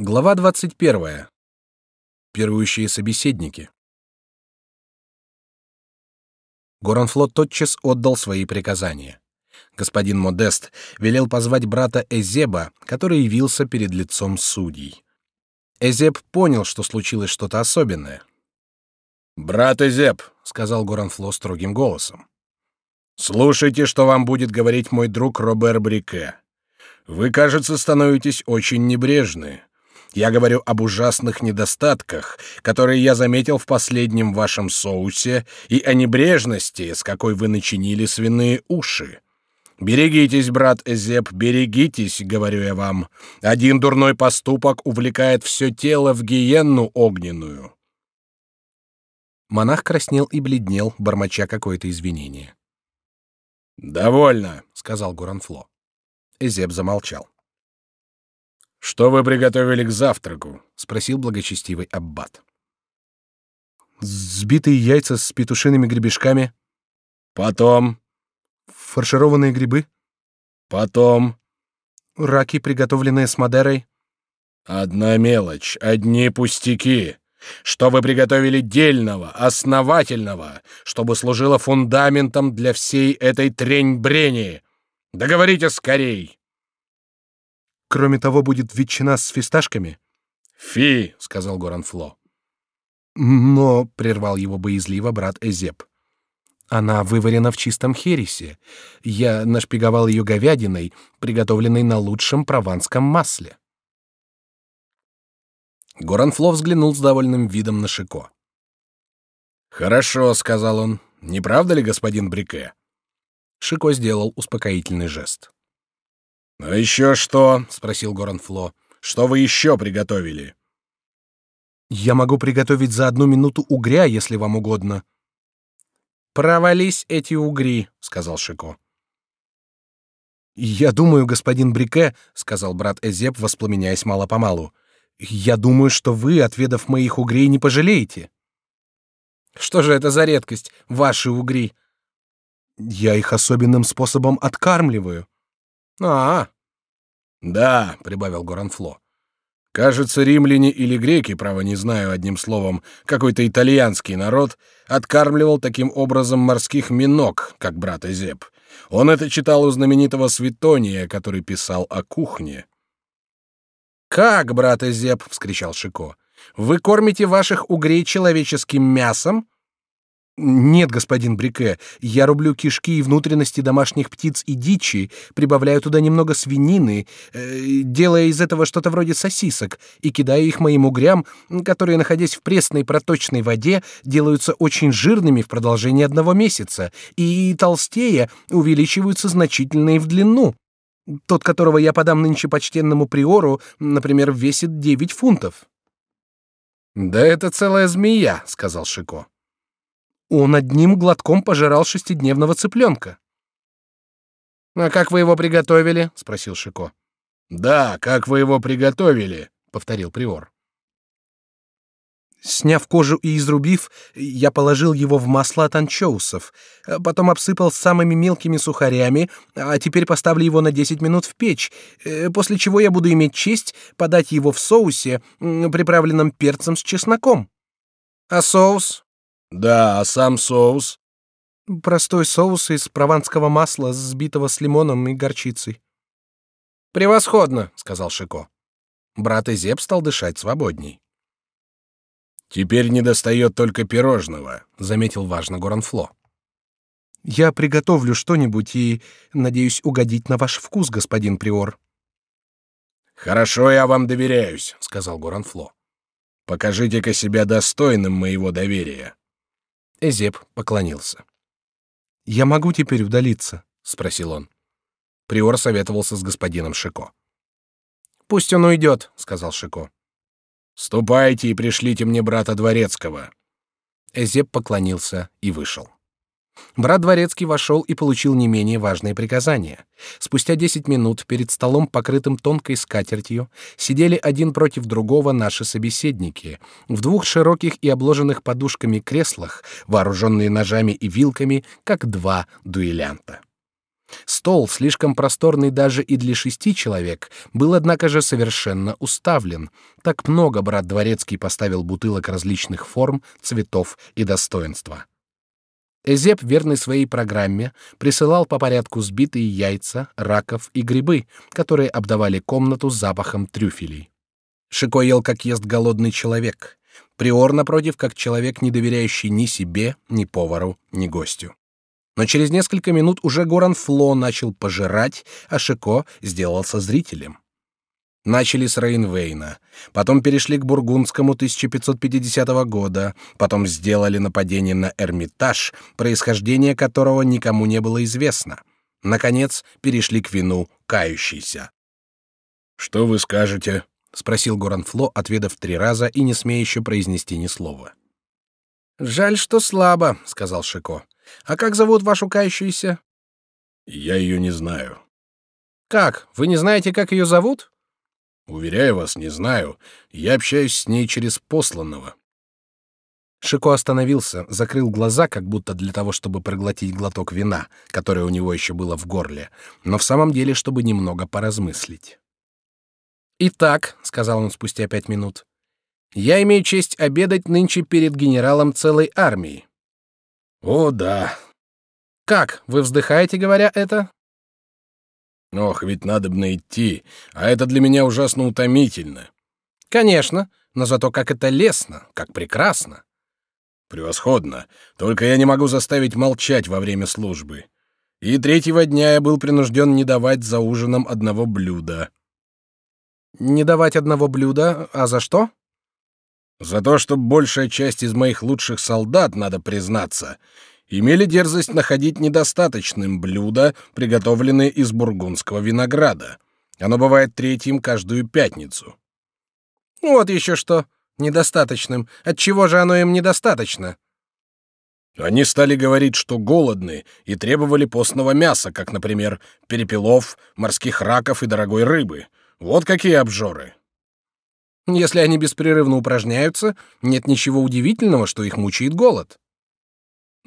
Глава 21. Пирующие собеседники. Горанфлот тотчас отдал свои приказания. Господин Модест велел позвать брата Эзеба, который явился перед лицом судей. Эзеб понял, что случилось что-то особенное. «Брат Эзеб», — сказал Горанфло строгим голосом, — «слушайте, что вам будет говорить мой друг Робер Брике. Вы, кажется, становитесь очень небрежны. Я говорю об ужасных недостатках, которые я заметил в последнем вашем соусе, и о небрежности, с какой вы начинили свиные уши. Берегитесь, брат Эзеп, берегитесь, говорю я вам. Один дурной поступок увлекает все тело в гиенну огненную. Монах краснел и бледнел, бормоча какое-то извинение. Довольно, сказал Гуранфло. Эзеп замолчал. Что вы приготовили к завтраку? спросил благочестивый аббат. Сбитые яйца с петушиными гребешками. Потом фаршированные грибы. Потом раки, приготовленные с мадерой. Одна мелочь, одни пустяки. Что вы приготовили дельного, основательного, чтобы служило фундаментом для всей этой трень-брени? Договорите скорей. Кроме того, будет ветчина с фисташками. Фи, сказал Горанфло. Но прервал его боязливо брат Эзеп. Она выварена в чистом хересе. Я нашпиговал ее говядиной, приготовленной на лучшем прованском масле. Горанфло взглянул с довольным видом на Шико. Хорошо, сказал он. Не правда ли, господин Брике? Шико сделал успокоительный жест. «А еще что?» — спросил Горанфло. «Что вы еще приготовили?» «Я могу приготовить за одну минуту угря, если вам угодно». «Провались эти угри», — сказал Шико. «Я думаю, господин Брике», — сказал брат Эзеп, воспламеняясь мало-помалу, «я думаю, что вы, отведав моих угрей, не пожалеете». «Что же это за редкость, ваши угри?» «Я их особенным способом откармливаю». А, да, прибавил Горанфло. Кажется, римляне или греки, право не знаю одним словом, какой-то итальянский народ откармливал таким образом морских миног, как брат Эзеп. Он это читал у знаменитого Светония, который писал о кухне. Как, брат Эзеп, вскричал Шико. Вы кормите ваших угрей человеческим мясом? Нет, господин Брике, я рублю кишки и внутренности домашних птиц и дичи, прибавляю туда немного свинины, э, делая из этого что-то вроде сосисок, и кидаю их моим угрям, которые, находясь в пресной проточной воде, делаются очень жирными в продолжении одного месяца, и толстея увеличиваются значительно и в длину. Тот, которого я подам нынче почтенному приору, например, весит девять фунтов. Да это целая змея, сказал Шико. Он одним глотком пожирал шестидневного цыпленка. А как вы его приготовили? спросил Шико. Да, как вы его приготовили? повторил приор. Сняв кожу и изрубив, я положил его в масло от анчоусов, потом обсыпал самыми мелкими сухарями, а теперь поставлю его на 10 минут в печь, э, после чего я буду иметь честь подать его в соусе, приправленном перцем с чесноком. А соус? Да, а сам соус? Простой соус из прованского масла, взбитого с лимоном и горчицей. Превосходно, сказал Шико. Брат Изеп стал дышать свободней. Теперь не достает только пирожного, заметил важно Горанфло. Я приготовлю что-нибудь и надеюсь угодить на ваш вкус, господин приор. Хорошо, я вам доверяюсь, сказал Горанфло. Покажите-ка себя достойным моего доверия. Эзеп поклонился. «Я могу теперь удалиться?» — спросил он. Приор советовался с господином Шико. «Пусть он уйдет», — сказал Шико. «Ступайте и пришлите мне брата Дворецкого». Эзеп поклонился и вышел. Брат дворецкий вошел и получил не менее важные приказания. Спустя десять минут перед столом, покрытым тонкой скатертью, сидели один против другого наши собеседники в двух широких и обложенных подушками креслах, вооруженные ножами и вилками, как два дуэлянта. Стол, слишком просторный даже и для шести человек, был, однако же, совершенно уставлен. Так много брат Дворецкий поставил бутылок различных форм, цветов и достоинства. Эзеп, верный своей программе, присылал по порядку сбитые яйца, раков и грибы, которые обдавали комнату запахом трюфелей. Шико ел, как ест голодный человек. Приор, напротив, как человек, не доверяющий ни себе, ни повару, ни гостю. Но через несколько минут уже Горан Фло начал пожирать, а Шико сделался зрителем. Начали с Рейнвейна, потом перешли к Бургундскому 1550 года, потом сделали нападение на Эрмитаж, происхождение которого никому не было известно. Наконец, перешли к вину кающийся. «Что вы скажете?» — спросил Горанфло, отведав три раза и не смея еще произнести ни слова. «Жаль, что слабо», — сказал Шико. А как зовут вашу кающуюся? Я ее не знаю. Как? Вы не знаете, как ее зовут? Уверяю вас, не знаю. Я общаюсь с ней через посланного. Шико остановился, закрыл глаза, как будто для того, чтобы проглотить глоток вина, которое у него еще было в горле, но в самом деле, чтобы немного поразмыслить. «Итак», — сказал он спустя пять минут, — «я имею честь обедать нынче перед генералом целой армии. О, да. Как, вы вздыхаете, говоря это? Ох, ведь надо бы идти, а это для меня ужасно утомительно. Конечно, но зато как это лестно, как прекрасно. Превосходно. Только я не могу заставить молчать во время службы. И третьего дня я был принужден не давать за ужином одного блюда. Не давать одного блюда, а за что? За то, что большая часть из моих лучших солдат, надо признаться, имели дерзость находить недостаточным блюда, приготовленные из бургундского винограда. Оно бывает третьим каждую пятницу. Вот еще что. Недостаточным. От чего же оно им недостаточно? Они стали говорить, что голодны, и требовали постного мяса, как, например, перепелов, морских раков и дорогой рыбы. Вот какие обжоры. Если они беспрерывно упражняются, нет ничего удивительного, что их мучает голод.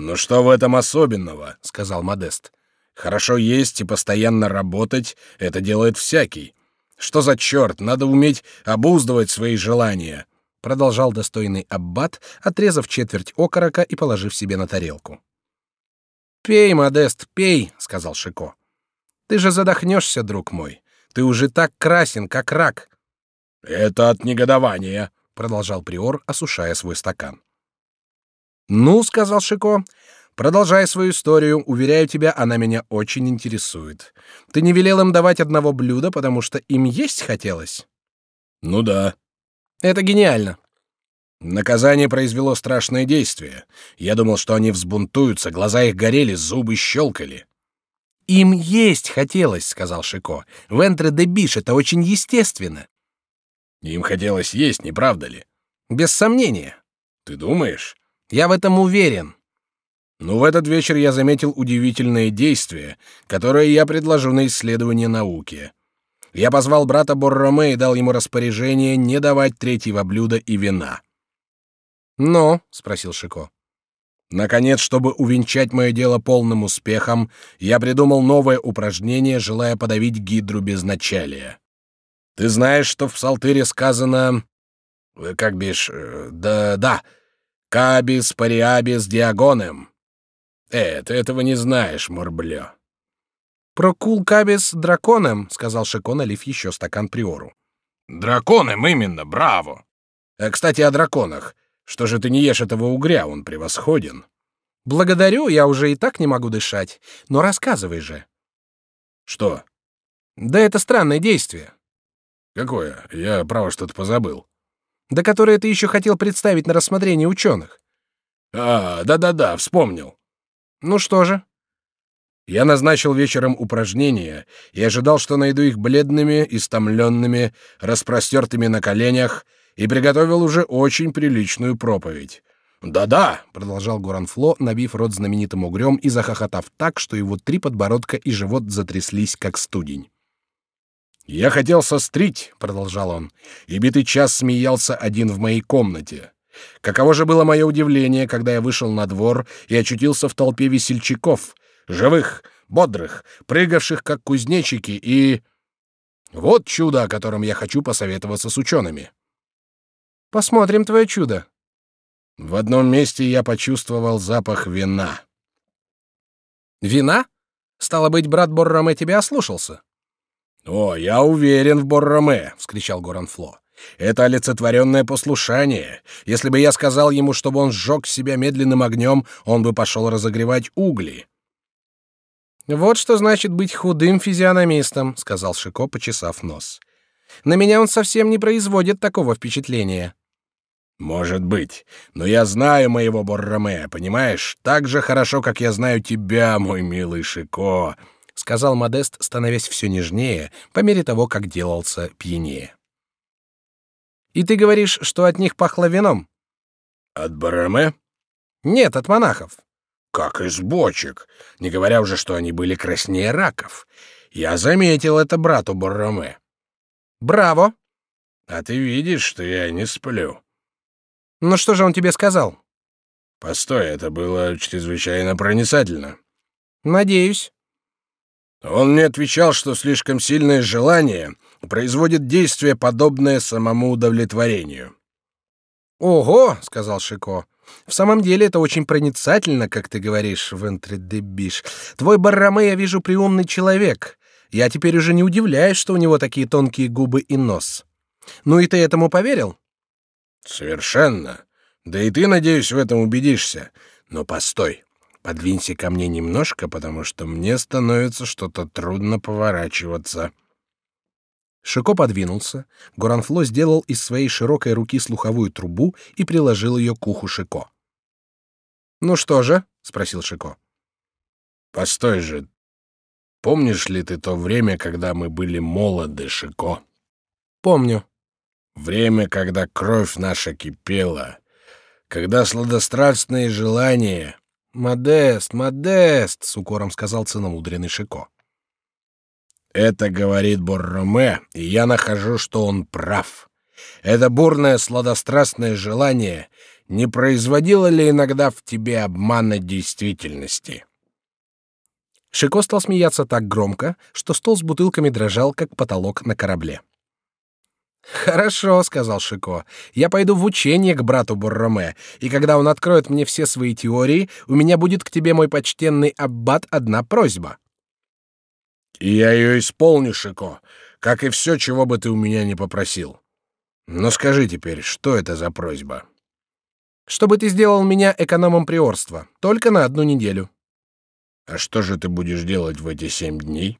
«Ну что в этом особенного?» — сказал Модест. «Хорошо есть и постоянно работать — это делает всякий. Что за черт, надо уметь обуздывать свои желания!» Продолжал достойный аббат, отрезав четверть окорока и положив себе на тарелку. «Пей, Модест, пей!» — сказал Шико. «Ты же задохнешься, друг мой. Ты уже так красен, как рак. Это от негодования, продолжал приор, осушая свой стакан. Ну, сказал Шико, продолжай свою историю. Уверяю тебя, она меня очень интересует. Ты не велел им давать одного блюда, потому что им есть хотелось? Ну да. Это гениально. Наказание произвело страшное действие. Я думал, что они взбунтуются, глаза их горели, зубы щелкали. Им есть хотелось, сказал Шико. В Энтре де Биш это очень естественно. Им хотелось есть, не правда ли? Без сомнения. Ты думаешь? Я в этом уверен. Ну, в этот вечер я заметил удивительное действие, которое я предложу на исследование науки. Я позвал брата Борроме и дал ему распоряжение не давать третьего блюда и вина. «Но?» — спросил Шико. Наконец, чтобы увенчать мое дело полным успехом, я придумал новое упражнение, желая подавить гидру безначалия. Ты знаешь, что в Псалтыре сказано... Э, как бишь... Э, да-да. Кабис париабис диагонем. Э, ты этого не знаешь, Морблё. Про кул кабис драконем, сказал Шико, налив еще стакан приору. Дракоnem именно, браво. Э, кстати, о драконах. Что же ты не ешь этого угря, он превосходен. Благодарю, я уже и так не могу дышать. Но рассказывай же. Что? Да это странное действие. Какое? Я, право, что-то позабыл. Да которое ты еще хотел представить на рассмотрение ученых. А, да-да-да, вспомнил. Ну что же? Я назначил вечером упражнения и ожидал, что найду их бледными, истомленными, распростертыми на коленях, и приготовил уже очень приличную проповедь. «Да-да», — продолжал Гуранфло, набив рот знаменитым угрем и захохотав так, что его три подбородка и живот затряслись, как студень. «Я хотел сострить», — продолжал он, — «и битый час смеялся один в моей комнате. Каково же было мое удивление, когда я вышел на двор и очутился в толпе весельчаков, живых, бодрых, прыгавших как кузнечики и... Вот чудо, о котором я хочу посоветоваться с учеными. Посмотрим твое чудо. В одном месте я почувствовал запах вина. Вина? Стало быть, брат Борроме тебя ослушался. О, я уверен в Борроме, вскричал Горанфло. Это олицетворенное послушание. Если бы я сказал ему, чтобы он сжег себя медленным огнем, он бы пошел разогревать угли. Вот что значит быть худым физиономистом, сказал Шико, почесав нос. На меня он совсем не производит такого впечатления. Может быть, но я знаю моего Борроме, понимаешь, так же хорошо, как я знаю тебя, мой милый Шико, сказал Модест, становясь все нежнее по мере того, как делался пьянее. И ты говоришь, что от них пахло вином? От Борроме? Нет, от монахов. Как из бочек, не говоря уже, что они были краснее раков. Я заметил это брату Борроме. Браво! А ты видишь, что я не сплю. Ну что же он тебе сказал? Постой, это было чрезвычайно проницательно. Надеюсь. Он мне отвечал, что слишком сильное желание производит действие, подобное самому удовлетворению. Ого, сказал Шико. В самом деле это очень проницательно, как ты говоришь, Вентредебиш. Твой Барраме, я вижу, приумный человек. Я теперь уже не удивляюсь, что у него такие тонкие губы и нос. Ну и ты этому поверил? Совершенно. Да и ты, надеюсь, в этом убедишься. Но постой, подвинься ко мне немножко, потому что мне становится что-то трудно поворачиваться. Шико подвинулся. Горанфло сделал из своей широкой руки слуховую трубу и приложил ее к уху Шико. Ну что же? спросил Шико. Постой же. Помнишь ли ты то время, когда мы были молоды, Шико? Помню. Время, когда кровь наша кипела, когда сладострастные желания... «Модест, Модест!» — с укором сказал ценомудренный Шико. «Это говорит Борроме, и я нахожу, что он прав. Это бурное сладострастное желание не производило ли иногда в тебе обмана действительности?» Шико стал смеяться так громко, что стол с бутылками дрожал, как потолок на корабле. Хорошо, сказал Шико. Я пойду в учение к брату Борроме, и когда он откроет мне все свои теории, у меня будет к тебе мой почтенный аббат одна просьба. И я ее исполню, Шико, как и все, чего бы ты у меня не попросил. Но скажи теперь, что это за просьба? Чтобы ты сделал меня экономом приорства, только на одну неделю. А что же ты будешь делать в эти семь дней?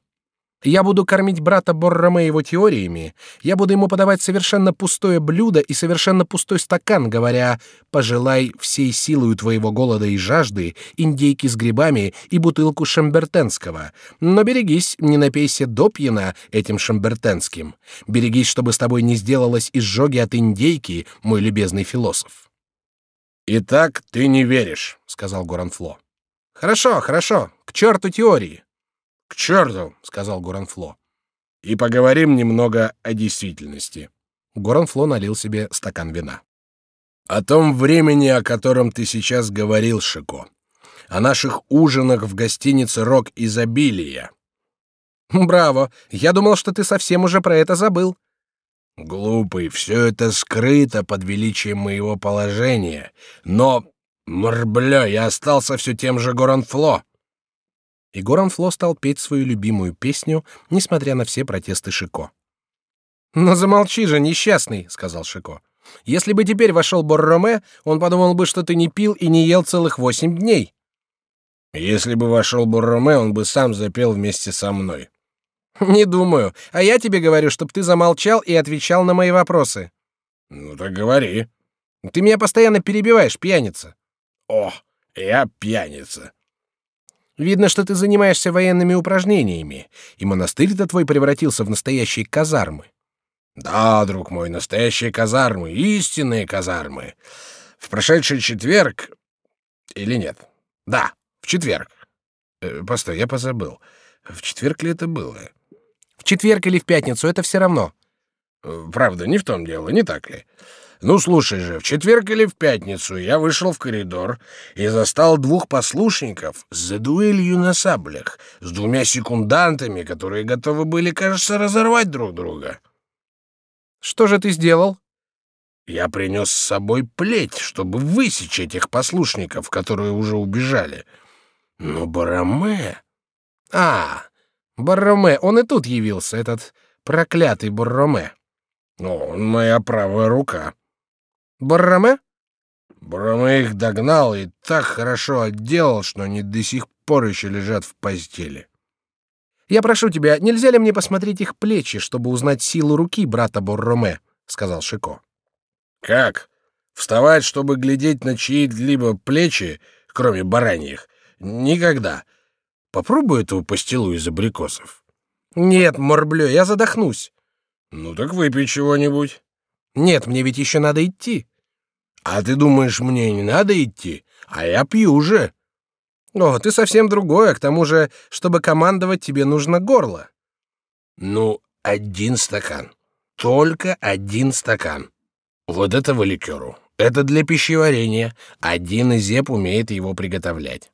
Я буду кормить брата Борроме его теориями, я буду ему подавать совершенно пустое блюдо и совершенно пустой стакан, говоря «пожелай всей силою твоего голода и жажды индейки с грибами и бутылку шамбертенского, но берегись, не напейся до пьяна этим шамбертенским, берегись, чтобы с тобой не сделалось изжоги от индейки, мой любезный философ». «Итак, ты не веришь», — сказал Горанфло. «Хорошо, хорошо, к черту теории». К черту, сказал Горанфло. И поговорим немного о действительности. Горанфло налил себе стакан вина. О том времени, о котором ты сейчас говорил, Шико. О наших ужинах в гостинице Рок изобилия. Браво! Я думал, что ты совсем уже про это забыл. Глупый, все это скрыто под величием моего положения. Но, мрбля, я остался все тем же Горанфло и Горанфло стал петь свою любимую песню, несмотря на все протесты Шико. «Но замолчи же, несчастный», — сказал Шико. «Если бы теперь вошел Борроме, он подумал бы, что ты не пил и не ел целых восемь дней». «Если бы вошел Борроме, он бы сам запел вместе со мной». «Не думаю. А я тебе говорю, чтобы ты замолчал и отвечал на мои вопросы». «Ну так говори». «Ты меня постоянно перебиваешь, пьяница». «О, я пьяница. Видно, что ты занимаешься военными упражнениями, и монастырь-то твой превратился в настоящие казармы. Да, друг мой, настоящие казармы, истинные казармы. В прошедший четверг или нет? Да, в четверг. Э, постой, я позабыл. В четверг ли это было? В четверг или в пятницу, это все равно. Правда, не в том дело, не так ли? Ну, слушай же, в четверг или в пятницу я вышел в коридор и застал двух послушников за дуэлью на саблях с двумя секундантами, которые готовы были, кажется, разорвать друг друга. Что же ты сделал? Я принес с собой плеть, чтобы высечь этих послушников, которые уже убежали. Но Бараме... А, Бараме, он и тут явился, этот проклятый Бараме. Он моя правая рука. Бараме? Бараме их догнал и так хорошо отделал, что они до сих пор еще лежат в постели. Я прошу тебя, нельзя ли мне посмотреть их плечи, чтобы узнать силу руки брата Борроме? сказал Шико. Как? Вставать, чтобы глядеть на чьи-либо плечи, кроме бараньих, никогда. Попробуй эту пастилу из абрикосов. Нет, морблё, я задохнусь. Ну так выпей чего-нибудь. Нет, мне ведь еще надо идти. А ты думаешь, мне не надо идти? А я пью уже. О, ты совсем другое, к тому же, чтобы командовать, тебе нужно горло. Ну, один стакан. Только один стакан. Вот этого ликеру. Это для пищеварения. Один изеп умеет его приготовлять.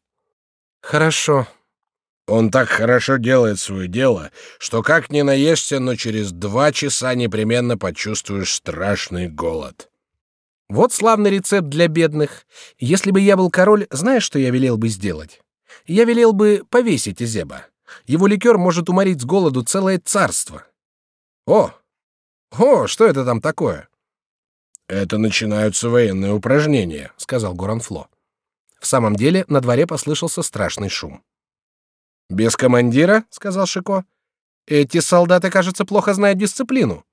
Хорошо. Он так хорошо делает свое дело, что как ни наешься, но через два часа непременно почувствуешь страшный голод. Вот славный рецепт для бедных. Если бы я был король, знаешь, что я велел бы сделать? Я велел бы повесить Изеба. Его ликер может уморить с голоду целое царство. О! О, что это там такое? Это начинаются военные упражнения, сказал Горанфло. В самом деле, на дворе послышался страшный шум. Без командира, сказал Шико. Эти солдаты, кажется, плохо знают дисциплину.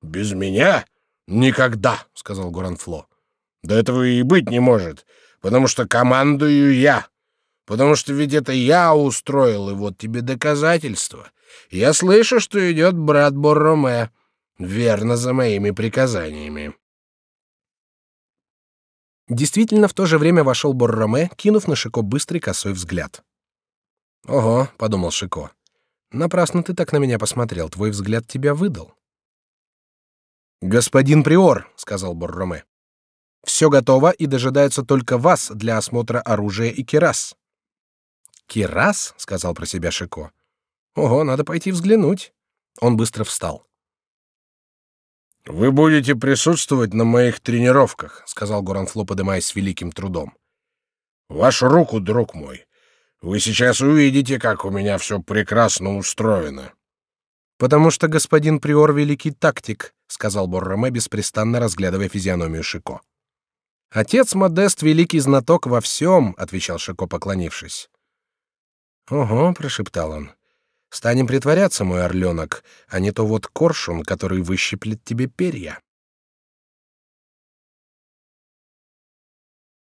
Без меня? Никогда, сказал Горанфло. Да этого и быть не может, потому что командую я. Потому что ведь это я устроил, и вот тебе доказательство. Я слышу, что идет брат Борроме, верно за моими приказаниями. Действительно, в то же время вошел Борроме, кинув на Шико быстрый косой взгляд. Ого, подумал Шико. Напрасно ты так на меня посмотрел, твой взгляд тебя выдал. Господин приор, сказал Борроме. Все готово и дожидается только вас для осмотра оружия и кирас. Кирас, сказал про себя Шико. Ого, надо пойти взглянуть. Он быстро встал. Вы будете присутствовать на моих тренировках, сказал Горанфло, поднимаясь с великим трудом. Вашу руку, друг мой. Вы сейчас увидите, как у меня все прекрасно устроено. Потому что господин приор великий тактик, сказал Борроме, беспрестанно разглядывая физиономию Шико. Отец Модест великий знаток во всем, отвечал Шико, поклонившись. Ого, прошептал он. Станем притворяться, мой орленок, а не то вот коршун, который выщиплет тебе перья.